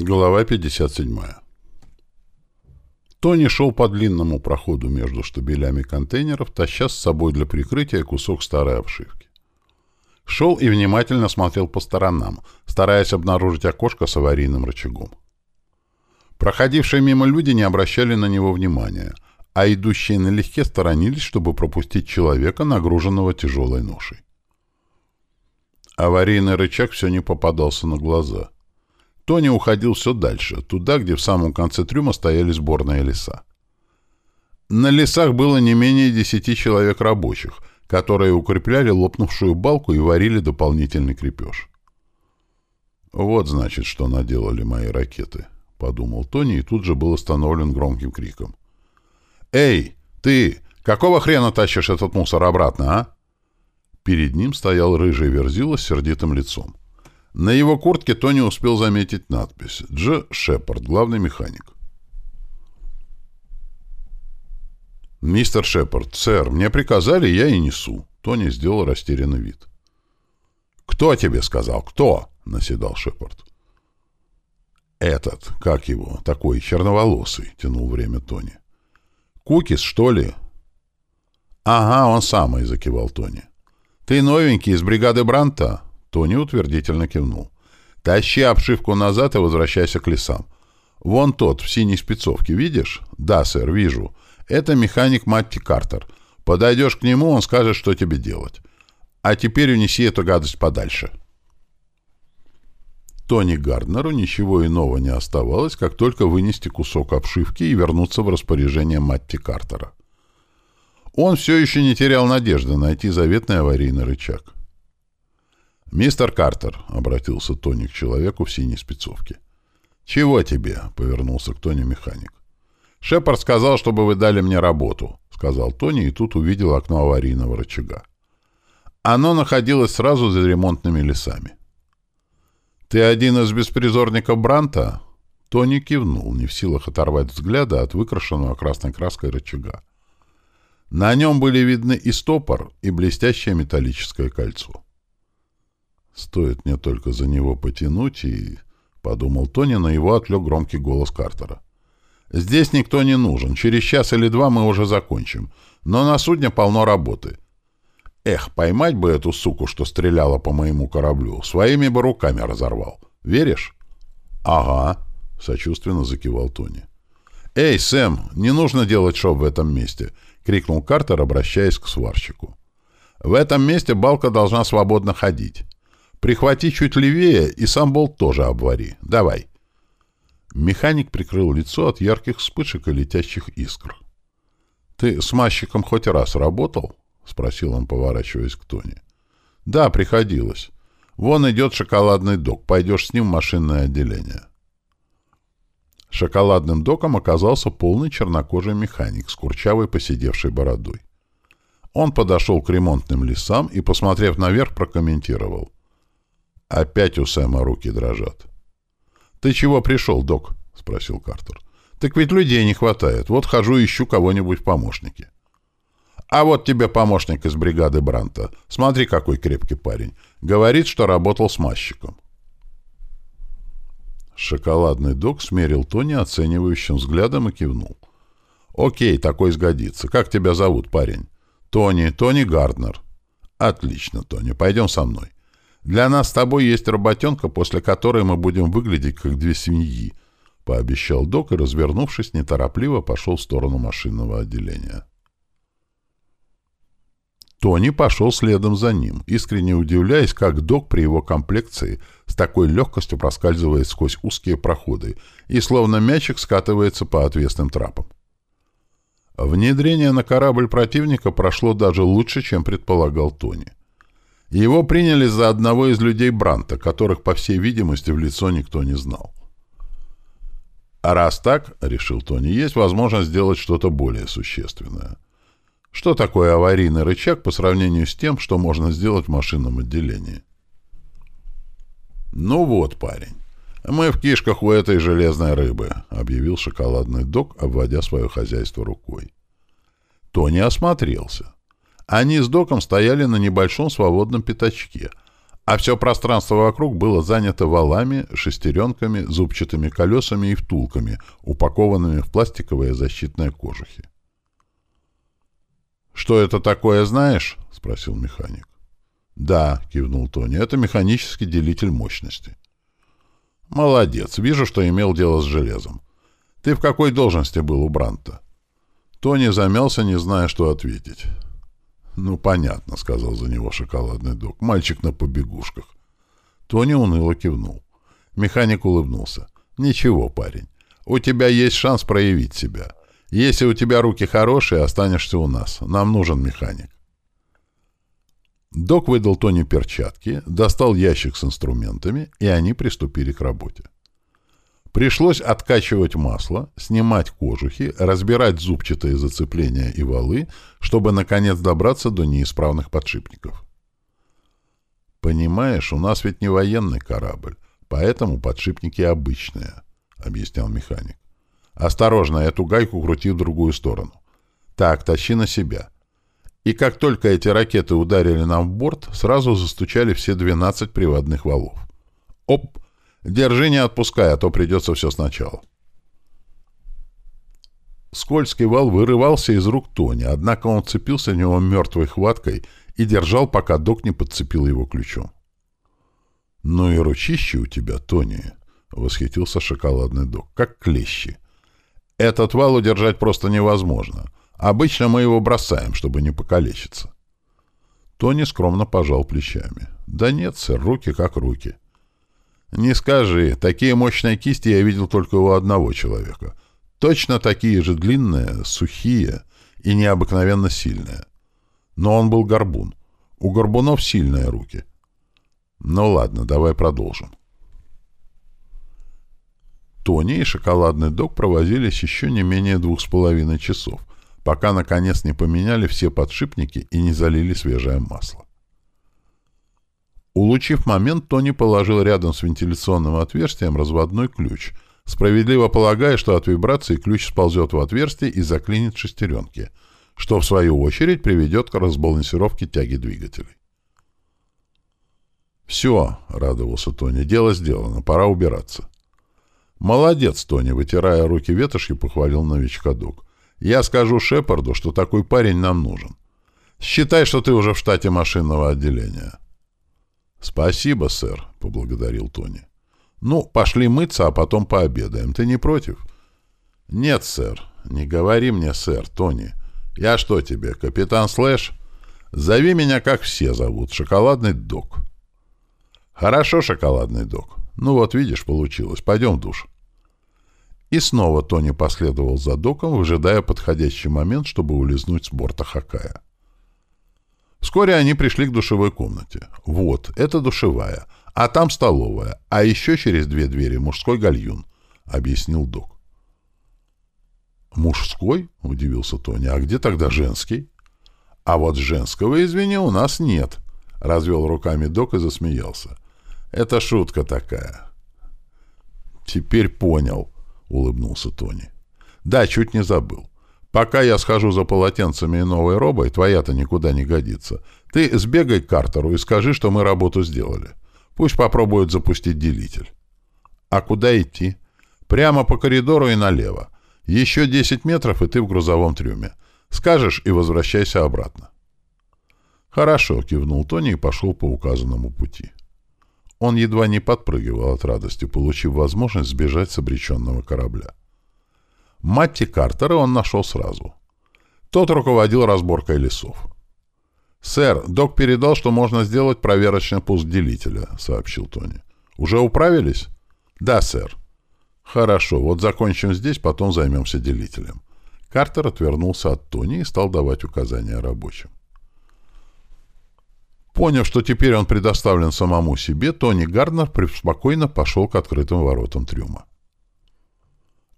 Глава 57. Тони шел по длинному проходу между штабелями контейнеров, таща с собой для прикрытия кусок старой обшивки. Шел и внимательно смотрел по сторонам, стараясь обнаружить окошко с аварийным рычагом. Проходившие мимо люди не обращали на него внимания, а идущие налегке сторонились, чтобы пропустить человека, нагруженного тяжелой ношей. Аварийный рычаг все не попадался на глаза — Тони уходил все дальше, туда, где в самом конце трюма стояли сборные леса. На лесах было не менее десяти человек рабочих, которые укрепляли лопнувшую балку и варили дополнительный крепеж. «Вот, значит, что наделали мои ракеты», — подумал Тони и тут же был остановлен громким криком. «Эй, ты! Какого хрена тащишь этот мусор обратно, а?» Перед ним стоял рыжий верзила с сердитым лицом. На его куртке Тони успел заметить надпись «Дж. Шепард, главный механик». «Мистер Шепард, сэр, мне приказали, я и несу». Тони сделал растерянный вид. «Кто тебе сказал? Кто?» — наседал Шепард. «Этот, как его, такой черноволосый», — тянул время Тони. «Кукис, что ли?» «Ага, он самый», — закивал Тони. «Ты новенький из бригады Бранта?» Тони утвердительно кивнул. «Тащи обшивку назад и возвращайся к лесам. Вон тот, в синей спецовке, видишь?» «Да, сэр, вижу. Это механик Матти Картер. Подойдешь к нему, он скажет, что тебе делать. А теперь унеси эту гадость подальше». Тони Гарднеру ничего иного не оставалось, как только вынести кусок обшивки и вернуться в распоряжение Матти Картера. Он все еще не терял надежды найти заветный аварийный рычаг. «Мистер Картер», — обратился Тони к человеку в синей спецовке. «Чего тебе?» — повернулся к Тони механик. «Шепард сказал, чтобы вы дали мне работу», — сказал Тони, и тут увидел окно аварийного рычага. Оно находилось сразу за ремонтными лесами. «Ты один из беспризорников Бранта?» Тони кивнул, не в силах оторвать взгляда от выкрашенного красной краской рычага. На нем были видны и стопор, и блестящее металлическое кольцо. Стоит мне только за него потянуть, и... — подумал Тони, на его отвлек громкий голос Картера. «Здесь никто не нужен. Через час или два мы уже закончим. Но на судне полно работы. Эх, поймать бы эту суку, что стреляла по моему кораблю. Своими бы руками разорвал. Веришь?» «Ага», — сочувственно закивал Тони. «Эй, Сэм, не нужно делать шоу в этом месте!» — крикнул Картер, обращаясь к сварщику. «В этом месте балка должна свободно ходить. Прихвати чуть левее и сам болт тоже обвари. Давай. Механик прикрыл лицо от ярких вспышек и летящих искр. «Ты с мазчиком хоть раз работал?» — спросил он, поворачиваясь к Тони. «Да, приходилось. Вон идет шоколадный док. Пойдешь с ним в машинное отделение». Шоколадным доком оказался полный чернокожий механик с курчавой посидевшей бородой. Он подошел к ремонтным лесам и, посмотрев наверх, прокомментировал. Опять у Сэма руки дрожат. «Ты чего пришел, док?» — спросил Картер. «Так ведь людей не хватает. Вот хожу ищу кого-нибудь в помощнике». «А вот тебе помощник из бригады Бранта. Смотри, какой крепкий парень. Говорит, что работал с мазчиком». Шоколадный док смерил Тони оценивающим взглядом и кивнул. «Окей, такой сгодится. Как тебя зовут, парень?» «Тони. Тони Гарднер». «Отлично, Тони. Пойдем со мной. Для нас с тобой есть работенка, после которой мы будем выглядеть как две свиньи», — пообещал док и, развернувшись, неторопливо пошел в сторону машинного отделения. Тони пошел следом за ним, искренне удивляясь, как док при его комплекции с такой легкостью проскальзывает сквозь узкие проходы и словно мячик скатывается по отвесным трапам. Внедрение на корабль противника прошло даже лучше, чем предполагал Тони. Его приняли за одного из людей Бранта, которых, по всей видимости, в лицо никто не знал. А раз так, — решил Тони, — есть возможность сделать что-то более существенное. Что такое аварийный рычаг по сравнению с тем, что можно сделать в машинном отделении? «Ну вот, парень, мы в кишках у этой железной рыбы», — объявил шоколадный док, обводя свое хозяйство рукой. Тони осмотрелся. Они с доком стояли на небольшом свободном пятачке, а все пространство вокруг было занято валами, шестеренками, зубчатыми колесами и втулками, упакованными в пластиковые защитные кожухи. «Что это такое, знаешь?» — спросил механик. «Да», — кивнул Тони, — «это механический делитель мощности». «Молодец. Вижу, что имел дело с железом. Ты в какой должности был у Бранта?» Тони замялся, не зная, что ответить. «Ну, понятно», — сказал за него шоколадный док. «Мальчик на побегушках». Тони уныло кивнул. Механик улыбнулся. «Ничего, парень. У тебя есть шанс проявить себя. Если у тебя руки хорошие, останешься у нас. Нам нужен механик». Док выдал Тони перчатки, достал ящик с инструментами, и они приступили к работе. Пришлось откачивать масло, снимать кожухи, разбирать зубчатые зацепления и валы, чтобы, наконец, добраться до неисправных подшипников. «Понимаешь, у нас ведь не военный корабль, поэтому подшипники обычные», — объяснял механик. «Осторожно, эту гайку крути в другую сторону. Так, тащи на себя». И как только эти ракеты ударили нам в борт, сразу застучали все 12 приводных валов. Оп! Держи, не отпускай, а то придется все сначала. Скользкий вал вырывался из рук Тони, однако он цепился в него мертвой хваткой и держал, пока док не подцепил его ключом. «Ну и ручище у тебя, Тони!» — восхитился шоколадный док. «Как клещи! Этот вал удержать просто невозможно. Обычно мы его бросаем, чтобы не покалечиться». Тони скромно пожал плечами. «Да нет, сэр, руки как руки». «Не скажи. Такие мощные кисти я видел только у одного человека. Точно такие же длинные, сухие и необыкновенно сильные. Но он был горбун. У горбунов сильные руки. Ну ладно, давай продолжим». Тони и шоколадный док провозились еще не менее двух с половиной часов, пока, наконец, не поменяли все подшипники и не залили свежее масло. Улучив момент, Тони положил рядом с вентиляционным отверстием разводной ключ, справедливо полагая, что от вибрации ключ сползет в отверстие и заклинит шестеренки, что в свою очередь приведет к разбалансировке тяги двигателей. «Все», — радовался Тони, — «дело сделано, пора убираться». «Молодец, Тони», — вытирая руки ветошью, похвалил новичка Дуг. «Я скажу Шепарду, что такой парень нам нужен. Считай, что ты уже в штате машинного отделения». «Спасибо, сэр», — поблагодарил Тони. «Ну, пошли мыться, а потом пообедаем. Ты не против?» «Нет, сэр. Не говори мне, сэр, Тони. Я что тебе, капитан Слэш? Зови меня, как все зовут, Шоколадный Док». «Хорошо, Шоколадный Док. Ну вот, видишь, получилось. Пойдем в душ». И снова Тони последовал за Доком, выжидая подходящий момент, чтобы улизнуть с борта Хакая. Вскоре они пришли к душевой комнате. Вот, это душевая, а там столовая, а еще через две двери мужской гальюн, — объяснил док. «Мужской?» — удивился Тони. «А где тогда женский?» «А вот женского, извини, у нас нет», — развел руками док и засмеялся. «Это шутка такая». «Теперь понял», — улыбнулся Тони. «Да, чуть не забыл. Пока я схожу за полотенцами и новой робой, твоя-то никуда не годится. Ты сбегай к Картеру и скажи, что мы работу сделали. Пусть попробуют запустить делитель. А куда идти? Прямо по коридору и налево. Еще 10 метров, и ты в грузовом трюме. Скажешь и возвращайся обратно. Хорошо, кивнул Тони и пошел по указанному пути. Он едва не подпрыгивал от радости, получив возможность сбежать с обреченного корабля. Матти Картера он нашел сразу. Тот руководил разборкой лесов. «Сэр, док передал, что можно сделать проверочный пуск делителя», — сообщил Тони. «Уже управились?» «Да, сэр». «Хорошо, вот закончим здесь, потом займемся делителем». Картер отвернулся от Тони и стал давать указания рабочим. Поняв, что теперь он предоставлен самому себе, Тони Гарднер спокойно пошел к открытым воротам трюма.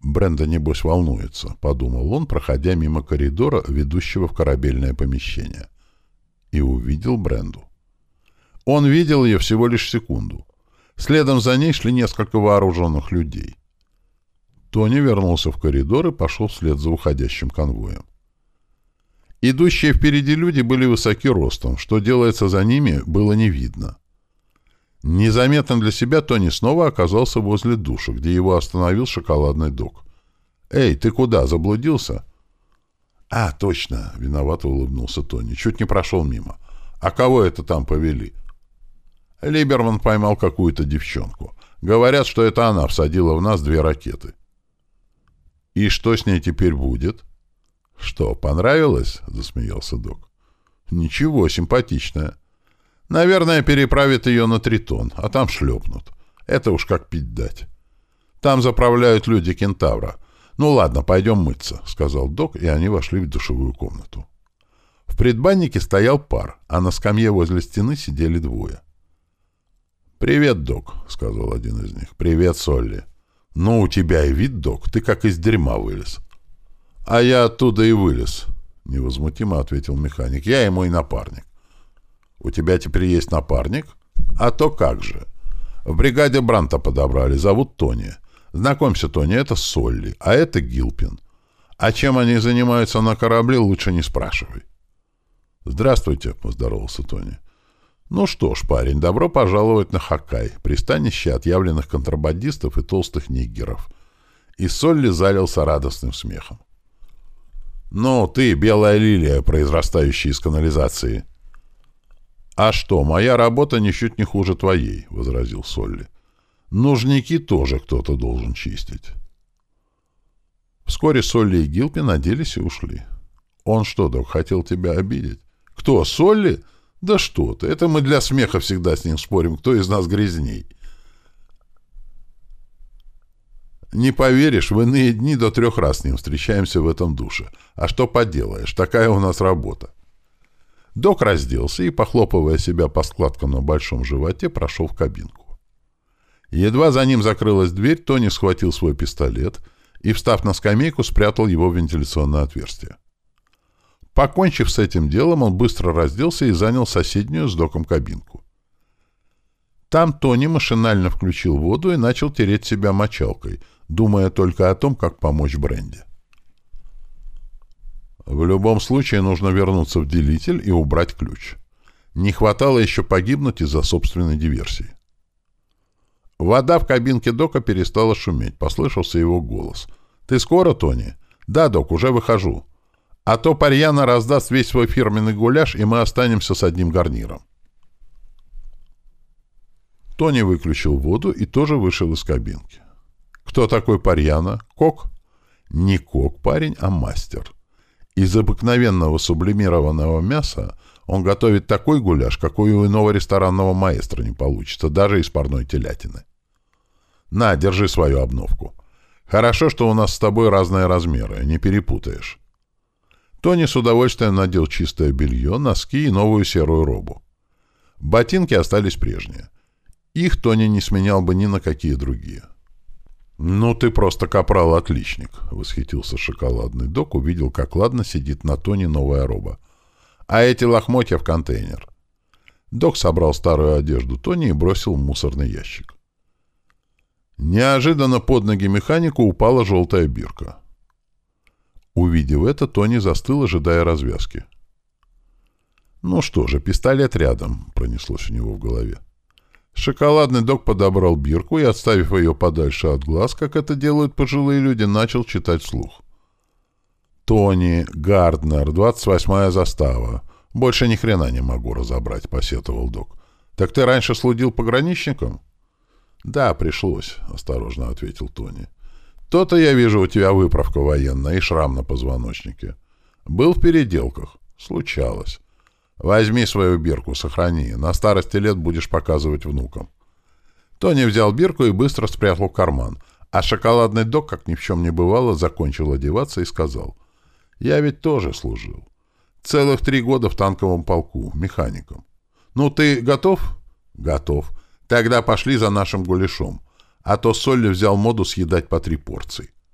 Бренда, небось, волнуется, — подумал он, проходя мимо коридора, ведущего в корабельное помещение. И увидел Бренду. Он видел ее всего лишь секунду. Следом за ней шли несколько вооруженных людей. Тони вернулся в коридор и пошел вслед за уходящим конвоем. Идущие впереди люди были высоки ростом, что делается за ними, было не видно. Незаметно для себя Тони снова оказался возле душа, где его остановил шоколадный док. «Эй, ты куда? Заблудился?» «А, точно!» — виновато улыбнулся Тони. «Чуть не прошел мимо. А кого это там повели?» Либерман поймал какую-то девчонку. Говорят, что это она всадила в нас две ракеты. «И что с ней теперь будет?» «Что, понравилось?» — засмеялся док. «Ничего, симпатичная. Наверное, переправят ее на Тритон, а там шлепнут. Это уж как пить дать. Там заправляют люди кентавра. Ну ладно, пойдем мыться», — сказал док, и они вошли в душевую комнату. В предбаннике стоял пар, а на скамье возле стены сидели двое. «Привет, док», — сказал один из них. «Привет, Солли». «Ну, у тебя и вид, док, ты как из дерьма вылез». «А я оттуда и вылез», — невозмутимо ответил механик. «Я и мой напарник». «У тебя теперь есть напарник?» «А то как же». «В бригаде Бранта подобрали, зовут Тони. Знакомься, Тони, это Солли, а это Гилпин. А чем они занимаются на корабле, лучше не спрашивай». «Здравствуйте», — поздоровался Тони. Ну что ж, парень, добро пожаловать на Хакай, пристанище отъявленных контрабандистов и толстых ниггеров. И Солли залился радостным смехом. «Ну, ты, белая лилия, произрастающая из канализации». «А что, моя работа ничуть не хуже твоей», — возразил Солли. «Нужники тоже кто-то должен чистить». Вскоре Солли и Гилпи наделись и ушли. «Он что, док, хотел тебя обидеть?» «Кто, Солли?» Да что ты, это мы для смеха всегда с ним спорим, кто из нас грязней. Не поверишь, в иные дни до трех раз с ним встречаемся в этом душе. А что поделаешь, такая у нас работа. Док разделся и, похлопывая себя по складкам на большом животе, прошел в кабинку. Едва за ним закрылась дверь, Тони схватил свой пистолет и, встав на скамейку, спрятал его в вентиляционное отверстие. Покончив с этим делом, он быстро разделся и занял соседнюю с доком кабинку. Там Тони машинально включил воду и начал тереть себя мочалкой, думая только о том, как помочь Бренди. В любом случае нужно вернуться в делитель и убрать ключ. Не хватало еще погибнуть из-за собственной диверсии. Вода в кабинке Дока перестала шуметь. Послышался его голос. «Ты скоро, Тони?» «Да, Док, уже выхожу». А то Парьяна раздаст весь свой фирменный гуляш, и мы останемся с одним гарниром. Тони выключил воду и тоже вышел из кабинки. Кто такой Парьяна? Кок? Не кок парень, а мастер. Из обыкновенного сублимированного мяса он готовит такой гуляш, какой у иного ресторанного маэстро не получится, даже из парной телятины. На, держи свою обновку. Хорошо, что у нас с тобой разные размеры, не перепутаешь. Тони с удовольствием надел чистое белье, носки и новую серую робу. Ботинки остались прежние. Их Тони не сменял бы ни на какие другие. «Ну ты просто капрал-отличник», — восхитился шоколадный док, увидел, как ладно сидит на Тони новая роба. «А эти лохмотья в контейнер». Док собрал старую одежду Тони и бросил в мусорный ящик. Неожиданно под ноги механику упала желтая бирка. Увидев это, Тони застыл, ожидая развязки. «Ну что же, пистолет рядом», — пронеслось у него в голове. Шоколадный док подобрал бирку и, отставив ее подальше от глаз, как это делают пожилые люди, начал читать вслух. «Тони, Гарднер, 28-я застава. Больше ни хрена не могу разобрать», — посетовал док. «Так ты раньше слудил пограничником?» «Да, пришлось», — осторожно ответил Тони. То-то я вижу у тебя выправка военная и шрам на позвоночнике. Был в переделках. Случалось. Возьми свою бирку, сохрани. На старости лет будешь показывать внукам. Тони взял бирку и быстро спрятал в карман. А шоколадный док, как ни в чем не бывало, закончил одеваться и сказал. «Я ведь тоже служил. Целых три года в танковом полку, механиком. Ну, ты готов?» «Готов. Тогда пошли за нашим гуляшом а то Солли взял моду съедать по три порции.